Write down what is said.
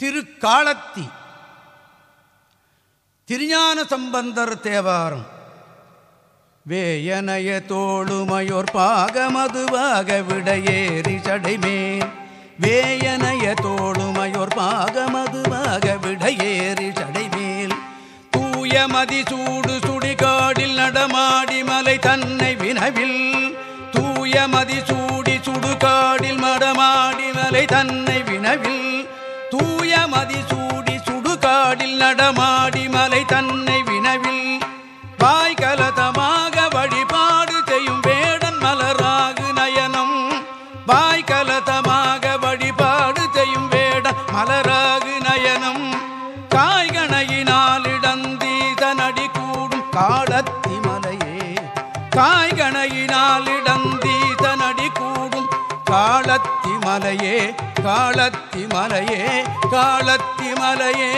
திருக்காலத்தி. திருஞான சம்பந்தர் தேவாரம். வேயனைய தோளுமையோர் பாகமதுவாக விடையேறி சடைமேல். வேயனைய தோளுமையோர் பாகமதுவாக விடையேறி சடைமேல். தூய மதி சூடு சுடிகாடில் நடமாடி மலை தன்னை வினவில். தூய மதி சூடி சுடுகாடில் நடமாடி மலை தன்னை வினவில். தூய மதிசூடி சுடுகாடில் நடமாடி மலை தன்னை வினவில். வாய்கலதமாக வழிபாடு செய்யும் வேடன் மலராகு நயனம். வாய்கலதமாக வழிபாடு செய்யும் வேடன் மலராகு நயனம். காய்கணையினால் இடந்தீதனடி கூடும் காலத்தி மலையே. காய்கணையினால் இடந்தீதனடி கூடும் காலத்தி மலையே. காலத்தி மலையே காலத்தி மலையே